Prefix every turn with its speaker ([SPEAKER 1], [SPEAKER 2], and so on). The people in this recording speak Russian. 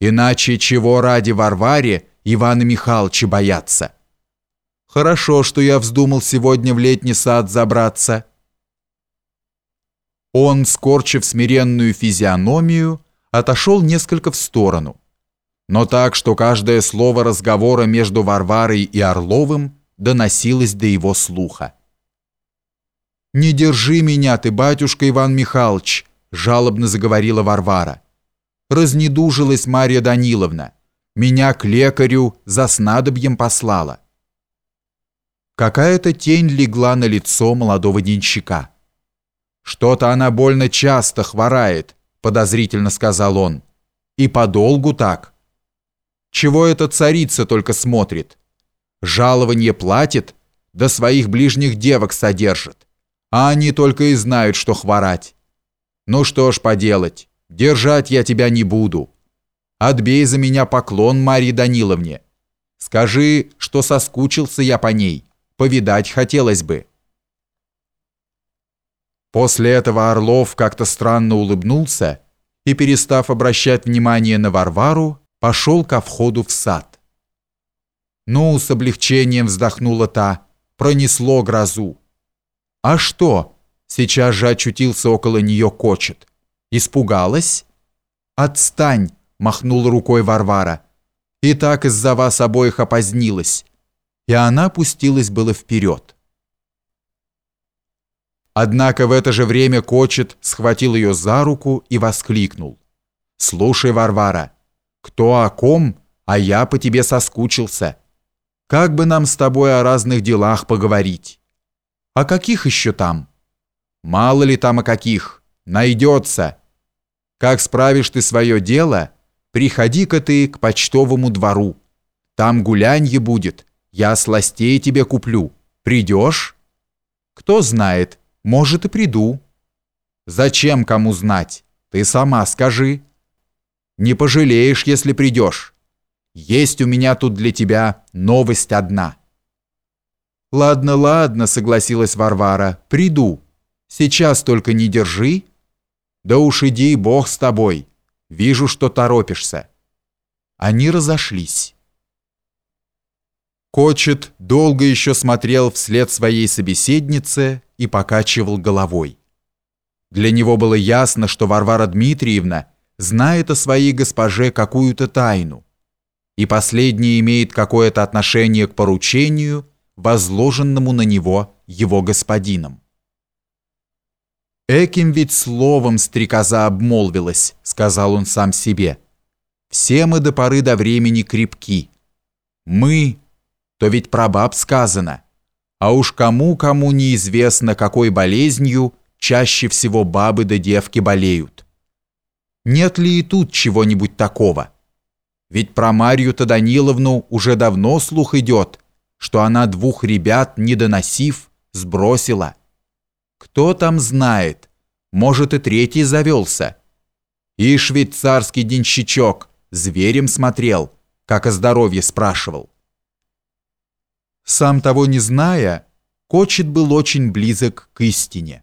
[SPEAKER 1] Иначе чего ради Варваре Ивана Михайловича бояться? Хорошо, что я вздумал сегодня в летний сад забраться. Он, скорчив смиренную физиономию, отошел несколько в сторону, но так, что каждое слово разговора между Варварой и Орловым доносилось до его слуха. «Не держи меня ты, батюшка Иван Михайлович!» жалобно заговорила Варвара. «Разнедужилась Марья Даниловна. Меня к лекарю за снадобьем послала». Какая-то тень легла на лицо молодого денщика. «Что-то она больно часто хворает», — подозрительно сказал он. «И подолгу так. Чего эта царица только смотрит? Жалование платит, да своих ближних девок содержит. А они только и знают, что хворать. Ну что ж поделать, держать я тебя не буду. Отбей за меня поклон Марье Даниловне. Скажи, что соскучился я по ней, повидать хотелось бы». После этого Орлов как-то странно улыбнулся и, перестав обращать внимание на Варвару, пошел ко входу в сад. Ну, с облегчением вздохнула та, пронесло грозу. А что? Сейчас же очутился около нее кочет. Испугалась? Отстань, махнула рукой Варвара. И так из-за вас обоих опозднилась. И она пустилась было вперед. Однако в это же время Кочет схватил ее за руку и воскликнул. «Слушай, Варвара, кто о ком, а я по тебе соскучился. Как бы нам с тобой о разных делах поговорить? О каких еще там? Мало ли там о каких, найдется. Как справишь ты свое дело, приходи-ка ты к почтовому двору. Там гулянье будет, я сластей тебе куплю. Придешь? Кто знает, может, и приду. Зачем кому знать? Ты сама скажи. Не пожалеешь, если придешь. Есть у меня тут для тебя новость одна. Ладно, ладно, согласилась Варвара. Приду. Сейчас только не держи. Да уж иди, Бог с тобой. Вижу, что торопишься. Они разошлись. Кочет долго еще смотрел вслед своей собеседнице и покачивал головой. Для него было ясно, что Варвара Дмитриевна знает о своей госпоже какую-то тайну, и последняя имеет какое-то отношение к поручению, возложенному на него его господином. «Эким ведь словом стрекоза обмолвилась», — сказал он сам себе. «Все мы до поры до времени крепки. Мы, то ведь про баб сказано. А уж кому-кому неизвестно, какой болезнью чаще всего бабы да девки болеют. Нет ли и тут чего-нибудь такого? Ведь про Марью-то Даниловну уже давно слух идет, что она двух ребят, не доносив, сбросила. Кто там знает, может и третий завелся. И швейцарский денщичок зверем смотрел, как о здоровье спрашивал. Сам того не зная, Кочет был очень близок к истине.